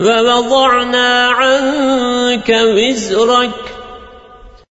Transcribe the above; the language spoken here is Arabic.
ووضعنا عنك وزرك